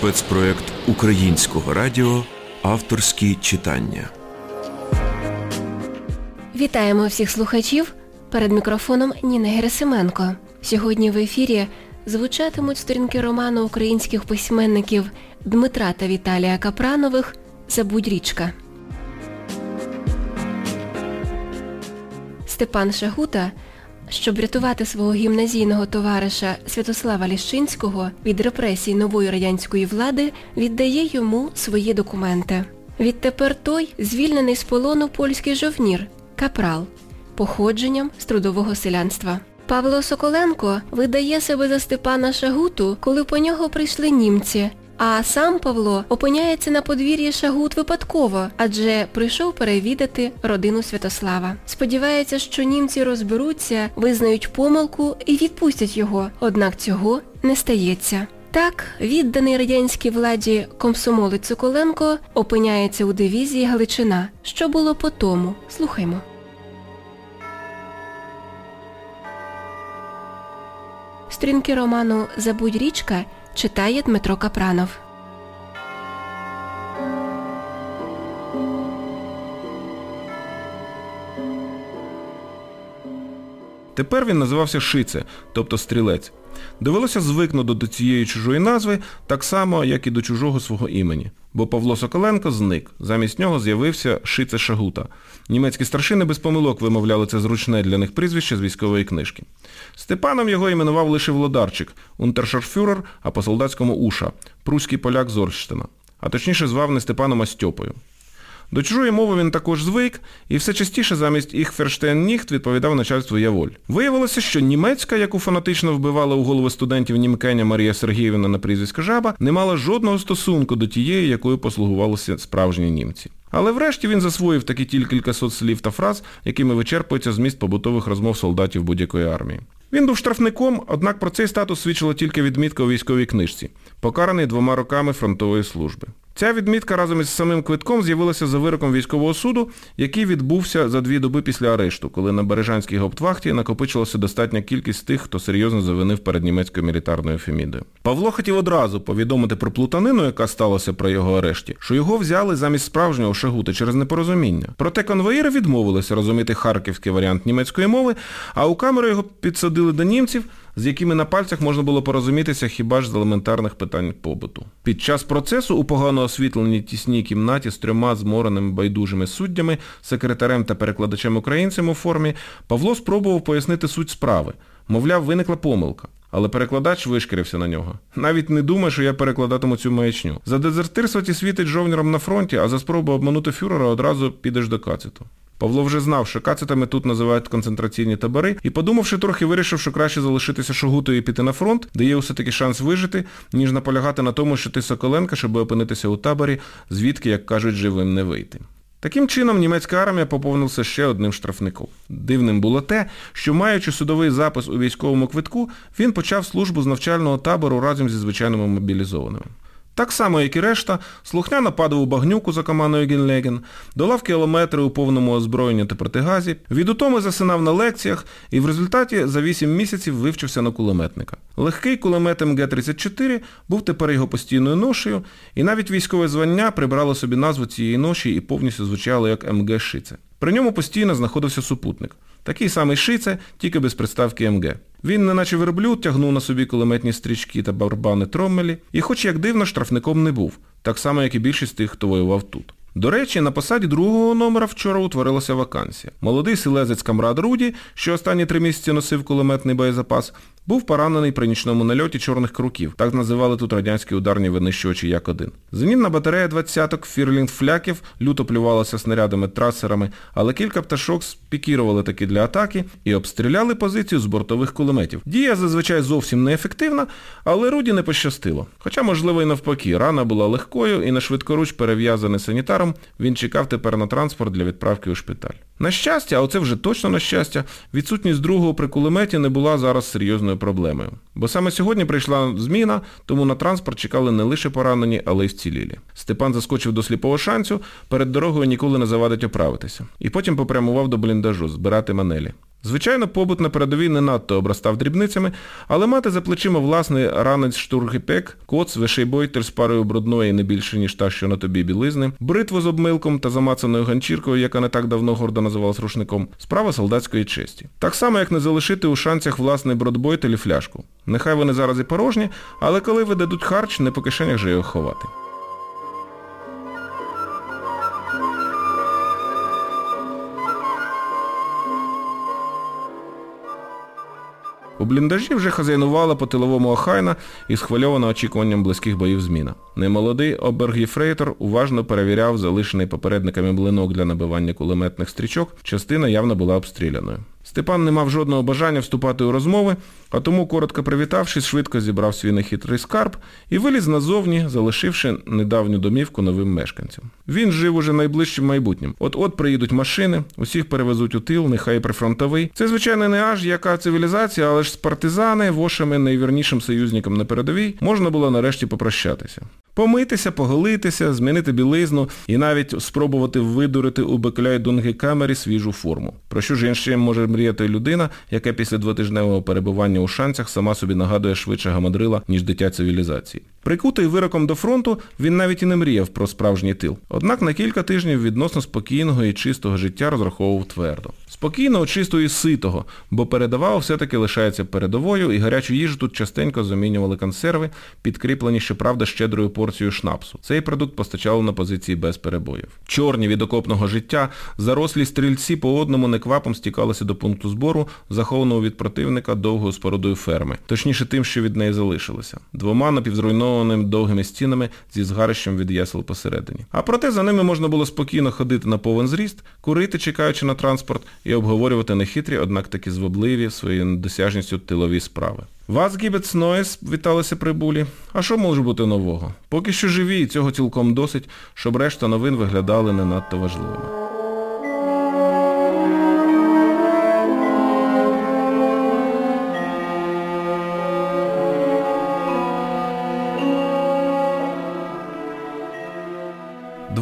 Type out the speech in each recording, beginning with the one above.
спецпроект Українського радіо Авторські читання. Вітаємо всіх слухачів. Перед мікрофоном Ніна Герасименко. Сьогодні в ефірі звучатимуть сторінки роману українських письменників Дмитра та Віталія Капранових Забудь річка. Степан Шагута, щоб врятувати свого гімназійного товариша Святослава Ліщинського від репресій нової радянської влади, віддає йому свої документи. Відтепер той звільнений з полону польський жовнір Капрал, походженням з трудового селянства. Павло Соколенко видає себе за Степана Шагуту, коли по нього прийшли німці, а сам Павло опиняється на подвір'ї Шагут випадково, адже прийшов перевідати родину Святослава. Сподівається, що німці розберуться, визнають помилку і відпустять його, однак цього не стається. Так, відданий радянській владі комсомолець Соколенко опиняється у дивізії Галичина. Що було по тому? Слухаймо. Сторінки роману Забудь річка читає Дмитро Капранов. Тепер він називався Шице, тобто стрілець. Довелося звикнути до цієї чужої назви так само, як і до чужого свого імені. Бо Павло Соколенко зник. Замість нього з'явився Шице Шагута. Німецькі старшини без помилок вимовляли це зручне для них прізвище з військової книжки. Степаном його іменував лише Володарчик, унтершарфюрер, а по солдатському Уша, пруський поляк з Орштина. А точніше звав не Степаном, а Стьопою. До чужої мови він також звик, і все частіше замість їх Ферштейн-Ніхт відповідав начальству Яволь. Виявилося, що німецька, яку фанатично вбивала у голови студентів німкеня Марія Сергіївна на прізвисько жаба, не мала жодного стосунку до тієї, якою послугувалися справжні німці. Але врешті він засвоїв такі тільки кількасот слів та фраз, якими вичерпується зміст побутових розмов солдатів будь-якої армії. Він був штрафником, однак про цей статус свідчила тільки відмітка у військовій книжці, покараний двома роками фронтової служби. Ця відмітка разом із самим квитком з'явилася за вироком військового суду, який відбувся за дві доби після арешту, коли на Бережанській гауптвахті накопичилася достатня кількість тих, хто серйозно завинив перед німецькою мілітарною фемідою. Павло хотів одразу повідомити про плутанину, яка сталася при його арешті, що його взяли замість справжнього шагути через непорозуміння. Проте конвоїри відмовилися розуміти харківський варіант німецької мови, а у камеру його підсадили до німців, з якими на пальцях можна було порозумітися хіба ж з елементарних питань побуту. Під час процесу у погано освітленій тісній кімнаті з трьома змореними байдужими суддями, секретарем та перекладачем українцем у формі, Павло спробував пояснити суть справи. Мовляв, виникла помилка. Але перекладач вишкірився на нього. Навіть не думай, що я перекладатиму цю маячню. За дезертирство ті світить жовніром на фронті, а за спробу обманути фюрера одразу підеш до кацету. Павло вже знав, що кацетами тут називають концентраційні табори, і подумавши трохи, вирішив, що краще залишитися шогутою і піти на фронт, де є все-таки шанс вижити, ніж наполягати на тому, що ти Соколенка, щоб опинитися у таборі, звідки, як кажуть, живим не вийти. Таким чином, німецька армія поповнилася ще одним штрафником. Дивним було те, що маючи судовий запис у військовому квитку, він почав службу з навчального табору разом зі звичайними мобілізованими. Так само, як і решта, слухняно падав у багнюку за командою Гінлеген, долав кілометри у повному озброєнні та протигазі, від утоми засинав на лекціях і в результаті за 8 місяців вивчився на кулеметника. Легкий кулемет МГ-34 був тепер його постійною ношею, і навіть військове звання прибрало собі назву цієї ноші і повністю звучало як МГ Шице. При ньому постійно знаходився супутник. Такий самий Шице, тільки без приставки МГ. Він, неначе верблюд, тягнув на собі кулеметні стрічки та барбани Троммелі, і хоч як дивно, штрафником не був, так само, як і більшість тих, хто воював тут. До речі, на посаді другого номера вчора утворилася вакансія. Молодий селезець Камрад Руді, що останні три місяці носив кулеметний боєзапас, був поранений при нічному нальоті чорних круків, так називали тут радянські ударні винищувачі Як-1. Зенітна батарея двадцяток Фірлінг-фляків люто плювалася снарядами трасерами, але кілька пташок спікірували таки для атаки і обстріляли позицію з бортових кулеметів. Дія зазвичай зовсім неефективна, але Руді не пощастило. Хоча, можливо, і навпаки, рана була легкою і на швидкоруч перев'язаний санітаром, він чекав тепер на транспорт для відправки у шпиталь. На щастя, а оце вже точно на щастя, відсутність другого при кулеметі не була зараз серйозною проблемою. Бо саме сьогодні прийшла зміна, тому на транспорт чекали не лише поранені, але й вцілілі. Степан заскочив до сліпого шанцю, перед дорогою ніколи не завадить оправитися. І потім попрямував до бліндажу, збирати манелі. Звичайно, побут на передовій не надто обростав дрібницями, але мати за плечима власний ранець штургіпек, коц, вишейбойтер з парою брудної не більше, ніж та, що на тобі білизни, бритву з обмилком та замацаною ганчіркою, яка не так давно гордо називалась рушником, справа солдатської честі. Так само, як не залишити у шанцях власний бродбойтель і фляжку. Нехай вони зараз і порожні, але коли видадуть харч, не по кишенях же його ховати. У бліндажі вже хазяйнувала по тиловому охайна і схвильована очікуванням близьких боїв зміна. Немолодий обергіфрейтор уважно перевіряв залишений попередниками блинок для набивання кулеметних стрічок, частина явно була обстріляною. Степан не мав жодного бажання вступати у розмови, а тому, коротко привітавшись, швидко зібрав свій нехитрий скарб і виліз назовні, залишивши недавню домівку новим мешканцям. Він жив уже найближчим майбутнім. От-от приїдуть машини, усіх перевезуть у тил, нехай прифронтовий. Це, звичайно, не аж яка цивілізація, але ж з партизани, вошами найвірнішим союзникам на передовій, можна було нарешті попрощатися. Помитися, поголитися, змінити білизну і навіть спробувати видурити у Бекляй камері свіжу форму. Про що ж інше може мріяти людина, яка після двотижневого перебування у шанцях сама собі нагадує швидше гамадрила, ніж дитя цивілізації. Прикутий вироком до фронту, він навіть і не мріяв про справжній тил. Однак на кілька тижнів відносно спокійного і чистого життя розраховував твердо. Спокійного, чистого і ситого, бо передавав все-таки лишається передовою, і гарячу їжу тут частенько замінювали консерви, підкріплені, щоправда, щедрою порцією шнапсу. Цей продукт постачали на позиції без перебоїв. Чорні від окопного життя, зарослі стрільці по одному неквапом стікалися до пункту збору, захованого від противника довгою спорудою ферми, точніше тим, що від неї залишилося. Двома напівзруйнованими довгими стінами зі згарищем від ясел посередині. А проте за ними можна було спокійно ходити на повен зріст, курити, чекаючи на транспорт, і обговорювати нехитрі, однак таки звабливі своєю досяжністю тилові справи. Вас гібець Нойс, віталися прибулі. А що може бути нового? Поки що живі, і цього цілком досить, щоб решта новин виглядали не надто важливими.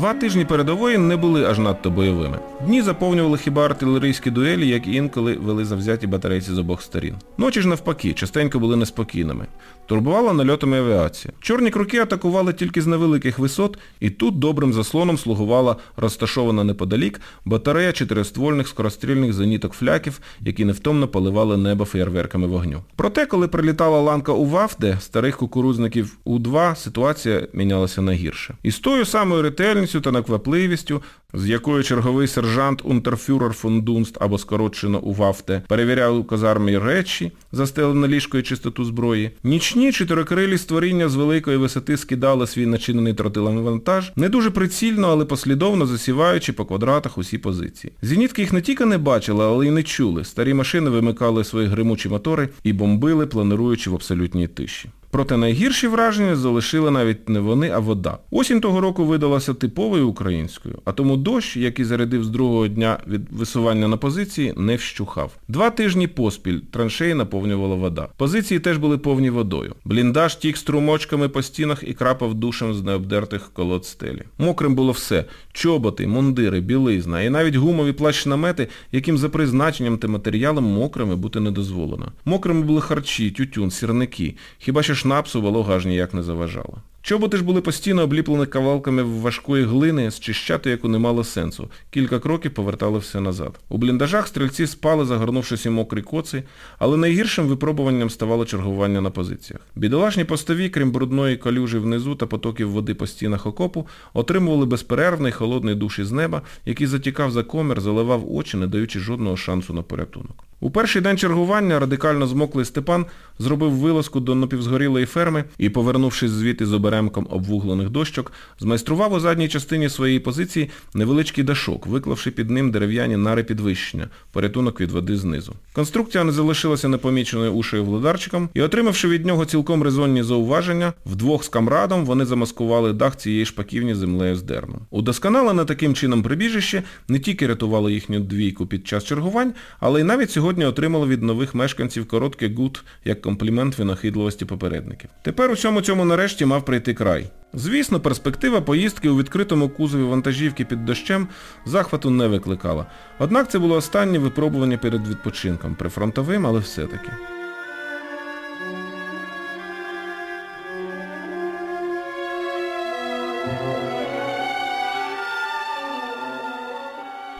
Два тижні передової не були аж надто бойовими. Дні заповнювали хіба артилерійські дуелі, як і інколи вели завзяті батарейці з обох сторін. Ночі ж навпаки, частенько були неспокійними. Турбувала нальотами авіація. Чорні круки атакували тільки з невеликих висот, і тут добрим заслоном слугувала розташована неподалік батарея чотириствольних скорострільних зеніток фляків, які невтомно поливали небо феєрверками вогню. Проте, коли прилітала ланка у Вафде, старих кукурузників У-2, ситуація мінялася на гірше. І з тою самою ретельністю та наквапливістю з якою черговий сержант Унтерфюрер фон Дунст або скорочено у Вафте перевіряв у казармі речі, застелене ліжко і чистоту зброї, нічні чотирикрилі створіння з великої висоти скидали свій начинений тротилами вантаж, не дуже прицільно, але послідовно засіваючи по квадратах усі позиції. Зенітки їх не тільки не бачили, але й не чули. Старі машини вимикали свої гримучі мотори і бомбили, планируючи в абсолютній тиші. Проте найгірші враження залишили навіть не вони, а вода. Осінь того року видалася типовою українською, а тому дощ, який зарядив з другого дня від висування на позиції, не вщухав. Два тижні поспіль траншеї наповнювала вода. Позиції теж були повні водою. Бліндаж тік струмочками по стінах і крапав душем з необдертих колод стелі. Мокрим було все чоботи, мундири, білизна і навіть гумові плащ-намети, яким за призначенням та матеріалом мокрими бути не дозволено. Мокрими були харчі, тютюн, сірники. Хіба що шнапсу волога аж ніяк не заважала. Чоботи ж були постійно обліплені кавалками важкої глини, зчищати яку не мало сенсу. Кілька кроків повертали все назад. У бліндажах стрільці спали, загорнувшись у мокрі коци, але найгіршим випробуванням ставало чергування на позиціях. Бідолашні постові, крім брудної калюжі внизу та потоків води по стінах окопу, отримували безперервний холодний душ із неба, який затікав за комір, заливав очі, не даючи жодного шансу на порятунок. У перший день чергування радикально змоклий Степан зробив вилазку до напівзгорілої ферми і, повернувшись звідти з оберемком обвуглених дощок, змайстрував у задній частині своєї позиції невеличкий дашок, виклавши під ним дерев'яні нари підвищення, порятунок від води знизу. Конструкція не залишилася непоміченою ушею владарчиком, і, отримавши від нього цілком резонні зауваження, вдвох з камрадом вони замаскували дах цієї шпаківні землею з дерном. Удосконалене таким чином прибіжище не тільки рятувало їхню двійку під час чергувань, але й навіть сьогодні отримали від нових мешканців короткий gut як комплімент винахідливості попередників. Тепер у всьому цьому нарешті мав прийти прийти край. Звісно, перспектива поїздки у відкритому кузові вантажівки під дощем захвату не викликала. Однак це було останнє випробування перед відпочинком, прифронтовим, але все-таки.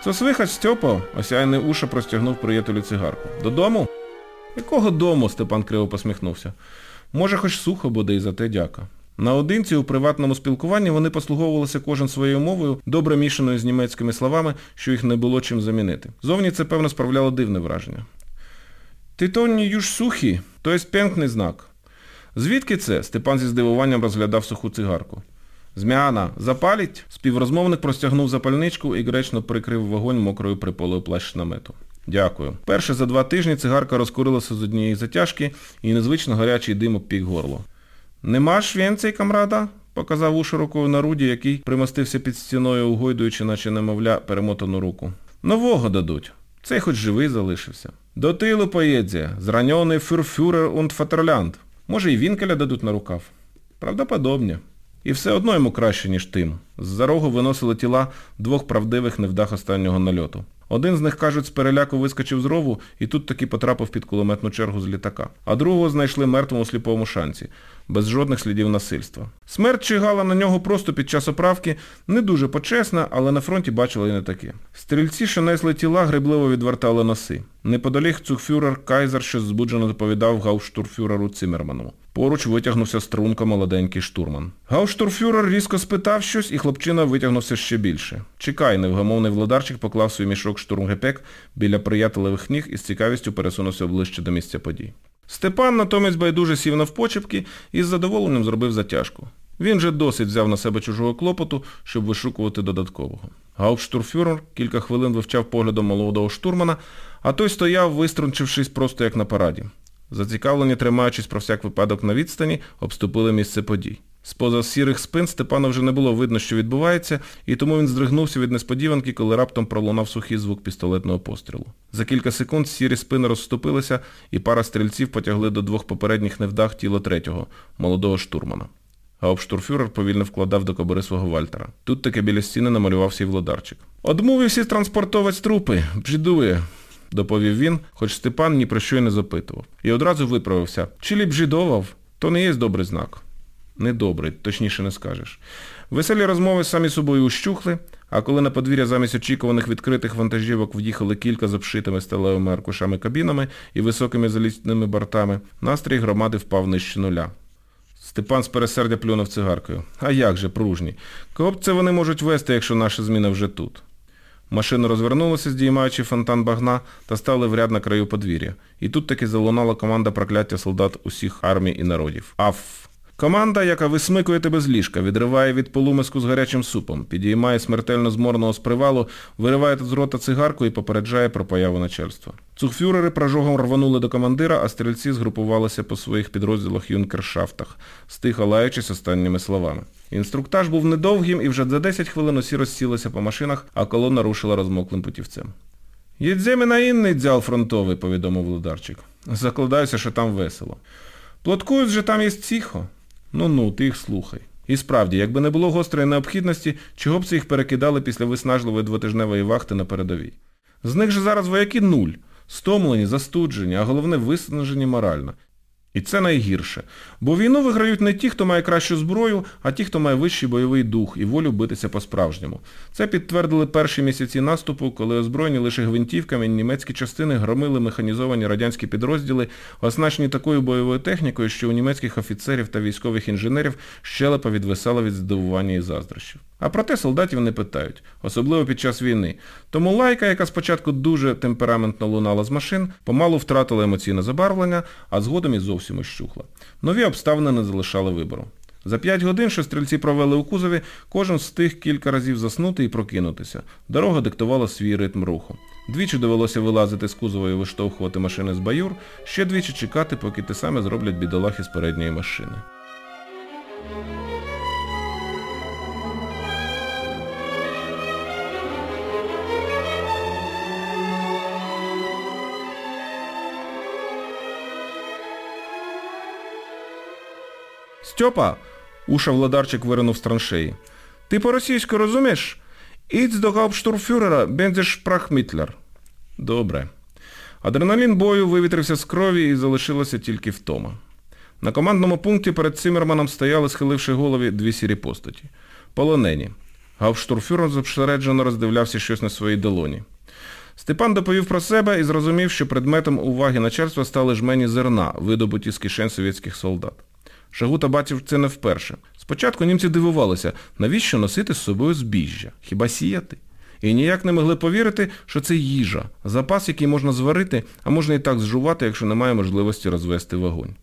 Сосвихач Стьопо, осяяний уша, простягнув приятелю цигарку. Додому? Якого дому? Степан криво посміхнувся. Може, хоч сухо буде і за те дяка. Наодинці у приватному спілкуванні вони послуговувалися кожен своєю мовою, добре мішаною з німецькими словами, що їх не було чим замінити. Зовні це, певно, справляло дивне враження. Ти то юж сухі, то є пенкний знак. Звідки це? Степан зі здивуванням розглядав суху цигарку. Зміана, запаліть? Співрозмовник простягнув запальничку і гречно прикрив вогонь мокрою приполою плащ намету. Дякую. Перше за два тижні цигарка розкурилася з однієї затяжки і незвично гарячий дим обпік горло. Нема ж вінцей, камрада? показав ушу рукою на руді, який примостився під стіною, угойдуючи, наче немовля, перемотану руку. Нового дадуть. Цей хоч живий залишився. До тилу поїдзе, зраньоний фюрфюрер und Фатерлянд. Може, і вінкеля дадуть на рукав. Правдоподобні. І все одно йому краще, ніж тим. З-за рогу виносили тіла двох правдивих невдах останнього нальоту. Один з них, кажуть, з переляку вискочив з рову і тут таки потрапив під кулеметну чергу з літака. А другого знайшли мертвим у сліповому шанці, без жодних слідів насильства. Смерть чигала на нього просто під час оправки, не дуже почесна, але на фронті бачили і не таке. Стрільці, що несли тіла, грибливо відвертали носи. Неподалік цухфюрер Кайзер щось збуджено доповідав гауштурфюреру Цимерману. Поруч витягнувся струнко молоденький штурман. Гауштурфюрер різко спитав щось, і хлопчина витягнувся ще більше. Чекай, невгамовний владарчик поклав свій мішок штурмгепек біля приятелевих ніг і з цікавістю пересунувся ближче до місця подій. Степан натомість байдуже сів навпочепки і з задоволенням зробив затяжку. Він же досить взяв на себе чужого клопоту, щоб вишукувати додаткового. Гауптштурфюрер кілька хвилин вивчав поглядом молодого штурмана, а той стояв, виструнчившись просто як на параді. Зацікавлені, тримаючись про всяк випадок на відстані, обступили місце подій. З-поза сірих спин Степана вже не було видно, що відбувається, і тому він здригнувся від несподіванки, коли раптом пролунав сухий звук пістолетного пострілу. За кілька секунд сірі спини розступилися, і пара стрільців потягли до двох попередніх невдах тіло третього, молодого штурмана. Гауптштурфюрер повільно вкладав до кобури свого Вальтера. Тут таки біля стіни намалювався і владарчик. Одмовився транспортовать трупи, бжідує доповів він, хоч Степан ні про що й не запитував. І одразу виправився. Чи ліп жидовав, то не є добрий знак. Недобрий, точніше не скажеш. Веселі розмови самі собою ущухли, а коли на подвір'я замість очікуваних відкритих вантажівок в'їхали кілька з обшитими сталевими аркушами кабінами і високими залізними бортами, настрій громади впав нижче нуля. Степан з пересердя плюнув цигаркою. А як же, пружні? Кого б це вони можуть вести, якщо наша зміна вже тут? Машина розвернулася, здіймаючи фонтан багна, та стали в ряд на краю подвір'я. І тут таки залунала команда прокляття солдат усіх армій і народів. Аф! Команда, яка висмикує тебе з ліжка, відриває від полумиску з гарячим супом, підіймає смертельно зморного з привалу, вириває з рота цигарку і попереджає про появу начальства. Цухфюрери прожогом рванули до командира, а стрільці згрупувалися по своїх підрозділах юнкершафтах, стиха лаючись останніми словами. Інструктаж був недовгим і вже за 10 хвилин усі розсілися по машинах, а колона рушила розмоклим путівцем. Їдземи на інний дзял фронтовий, повідомив Лударчик. Закладаюся, що там весело. Плоткують же там є ціхо. Ну-ну, ти їх слухай. І справді, якби не було гострої необхідності, чого б це їх перекидали після виснажливої двотижневої вахти на передовій. З них же зараз вояки нуль. Стомлені, застуджені, а головне виснажені морально. І це найгірше. Бо війну виграють не ті, хто має кращу зброю, а ті, хто має вищий бойовий дух і волю битися по-справжньому. Це підтвердили перші місяці наступу, коли озброєні лише гвинтівками німецькі частини громили механізовані радянські підрозділи, оснащені такою бойовою технікою, що у німецьких офіцерів та військових інженерів щелепа відвисала від здивування і заздрощів. А проте солдатів не питають, особливо під час війни. Тому лайка, яка спочатку дуже темпераментно лунала з машин, помалу втратила емоційне забарвлення, а згодом і зовсім ощухла. Нові обставини не залишали вибору. За п'ять годин, що стрільці провели у кузові, кожен встиг кілька разів заснути і прокинутися. Дорога диктувала свій ритм руху. Двічі довелося вилазити з кузова і виштовхувати машини з баюр, ще двічі чекати, поки те саме зроблять бідолахи з передньої машини. Стьопа, Уша Владарчик виринув з траншеї. Ти по-російську розумієш? Іц до гауптштурмфюрера бензиш прахмітлер. Добре. Адреналін бою вивітрився з крові і залишилася тільки втома. На командному пункті перед Цимерманом стояли, схиливши голові, дві сірі постаті. Полонені. Гауптштурмфюрер зосереджено роздивлявся щось на своїй долоні. Степан доповів про себе і зрозумів, що предметом уваги начальства стали жмені зерна, видобуті з кишень совєтських солдат. Шагута бачив це не вперше. Спочатку німці дивувалися, навіщо носити з собою збіжжя, хіба сіяти? І ніяк не могли повірити, що це їжа, запас, який можна зварити, а можна і так зжувати, якщо немає можливості розвести вогонь.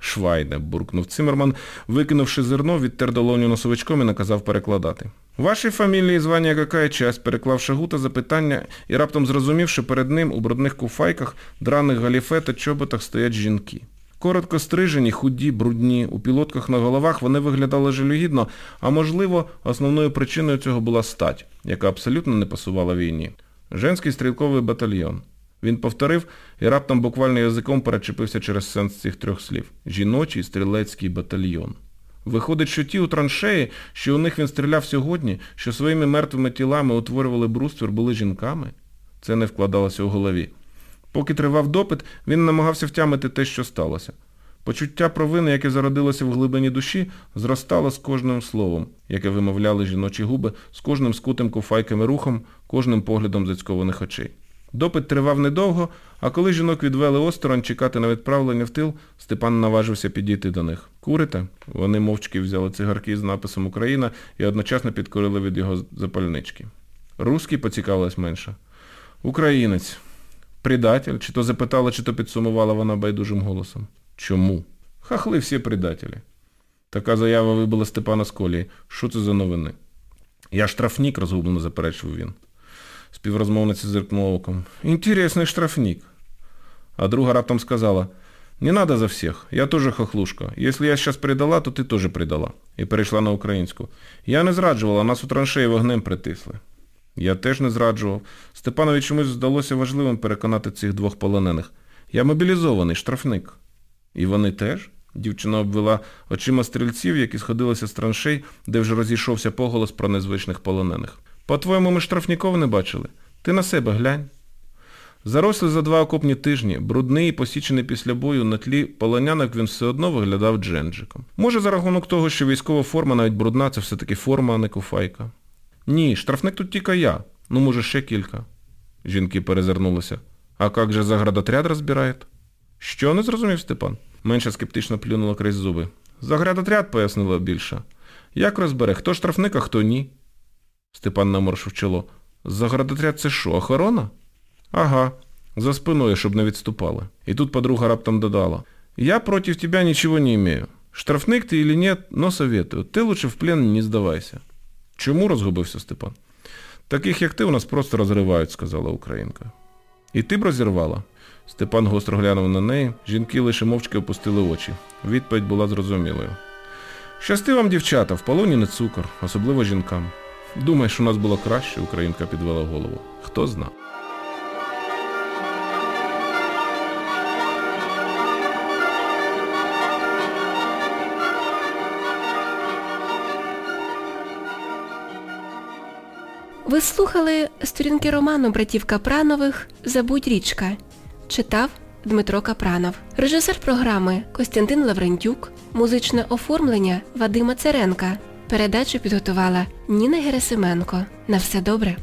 Швайне, буркнув Цимерман, викинувши зерно, відтер долоню носовичком і наказав перекладати. Вашій фамілії звання яка часть, переклав Шагута запитання і раптом зрозумів, що перед ним у брудних куфайках, драних галіфе та чоботах стоять жінки. Коротко стрижені, худі, брудні, у пілотках на головах вони виглядали жалюгідно, а можливо, основною причиною цього була стать, яка абсолютно не пасувала війні. Женський стрілковий батальйон. Він повторив і раптом буквально язиком перечепився через сенс цих трьох слів. Жіночий стрілецький батальйон. Виходить, що ті у траншеї, що у них він стріляв сьогодні, що своїми мертвими тілами утворювали бруствір, були жінками? Це не вкладалося у голові. Поки тривав допит, він намагався втямити те, що сталося. Почуття провини, яке зародилося в глибині душі, зростало з кожним словом, яке вимовляли жіночі губи, з кожним скутим куфайками рухом, кожним поглядом зацькованих очей. Допит тривав недовго, а коли жінок відвели осторонь чекати на відправлення в тил, Степан наважився підійти до них. Курите? Вони мовчки взяли цигарки з написом Україна і одночасно підкорили від його запальнички. Руський поцікавилась менше. Українець. Предатель? Чи то запитала, чи то підсумувала вона байдужим голосом. Чому? Хахли всі предателі. Така заява вибила Степана з колії. Що це за новини? Я штрафнік, розгублено заперечував він. Співрозмовниця зиркнула оком. Інтересний штрафник. А друга раптом сказала, не надо за всіх, я теж хохлушка. Якщо я зараз предала, то ти теж предала. І перейшла на українську. Я не зраджувала, нас у траншеї вогнем притисли. Я теж не зраджував. Степанові чомусь здалося важливим переконати цих двох полонених. Я мобілізований, штрафник. І вони теж? Дівчина обвела очима стрільців, які сходилися з траншей, де вже розійшовся поголос про незвичних полонених. По-твоєму, ми штрафніков не бачили? Ти на себе глянь. Заросли за два окопні тижні, брудний і посічений після бою на тлі полонянок він все одно виглядав дженджиком. Може, за рахунок того, що військова форма, навіть брудна, це все-таки форма, а не куфайка. Ні, штрафник тут тільки я. Ну, може, ще кілька. Жінки перезирнулися. А як же заградотряд розбирає? Що, не зрозумів Степан? Менша скептично плюнула крізь зуби. Заградотряд, пояснила більша. Як розбере, хто штрафник, а хто ні? Степан наморшив чоло. Заградотряд це що, охорона? Ага, за спиною, щоб не відступали. І тут подруга раптом додала. Я против тебя ничего не имею. Штрафник ти или нет, но советую. Ти лучше в плен не здавайся. Чому розгубився Степан? Таких, як ти, у нас просто розривають, сказала Українка. І ти б розірвала? Степан гостро глянув на неї, жінки лише мовчки опустили очі. Відповідь була зрозумілою. Щасти вам, дівчата, в полоні не цукор, особливо жінкам. Думаєш, у нас було краще, Українка підвела голову. Хто зна. Ви слухали сторінки роману братів Капранових Забудь річка. Читав Дмитро Капранов. Режисер програми Костянтин Лаврентюк. Музичне оформлення Вадима Церенка. Передачу підготувала Ніна Герасименко. На все добре.